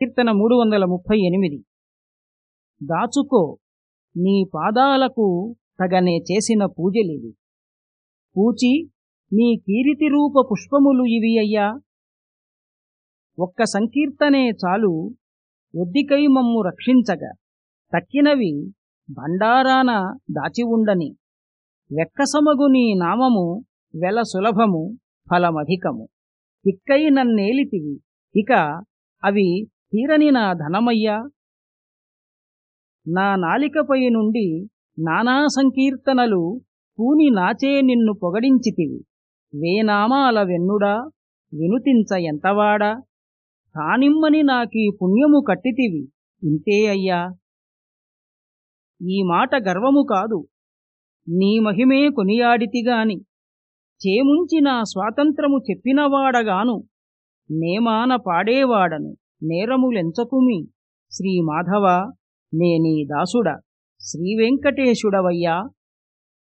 కీర్తన మూడు వందల ముప్పై ఎనిమిది. దాచుకో నీ పాదాలకు తగనే చేసిన పూజలివి. పూచి నీ కీరితి రూప పుష్పములు ఇవి అయ్యా. ఒక్క సంకీర్తనే చాలు ఒద్దికై మమ్ము రక్షించగా. తక్కినవి భండారాన దాచి ఉండని. వెక్కసమగు నీ నామము వెల సులభము ఫలమధికము. ఇక్కై నన్నేలితివి. ఇక అవి తీరని నా ధనమయ్యా. నా నాలికపై నుండి నానా సంకీర్తనలు పూని నాచే నిన్ను పొగడించితివి. వేనామాల వెన్నుడా వినుతించ ఎంతవాడా తానిమ్మని నాకీ పుణ్యము కట్టితివి ఇంతే అయ్యా. ఈ మాట గర్వము కాదు. నీ మహిమే కొనియాడితిగాని. చేముంచి నా స్వాతంత్రము చెప్పినవాడగాను నేమాన పాడేవాడను. నేరములెంచకుమి శ్రీమాధవ నేనీ దాసుడ. శ్రీవెంకటేశుడవయ్యా